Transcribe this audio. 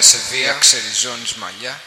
Σε βία ξεριζώνη μαλλιά.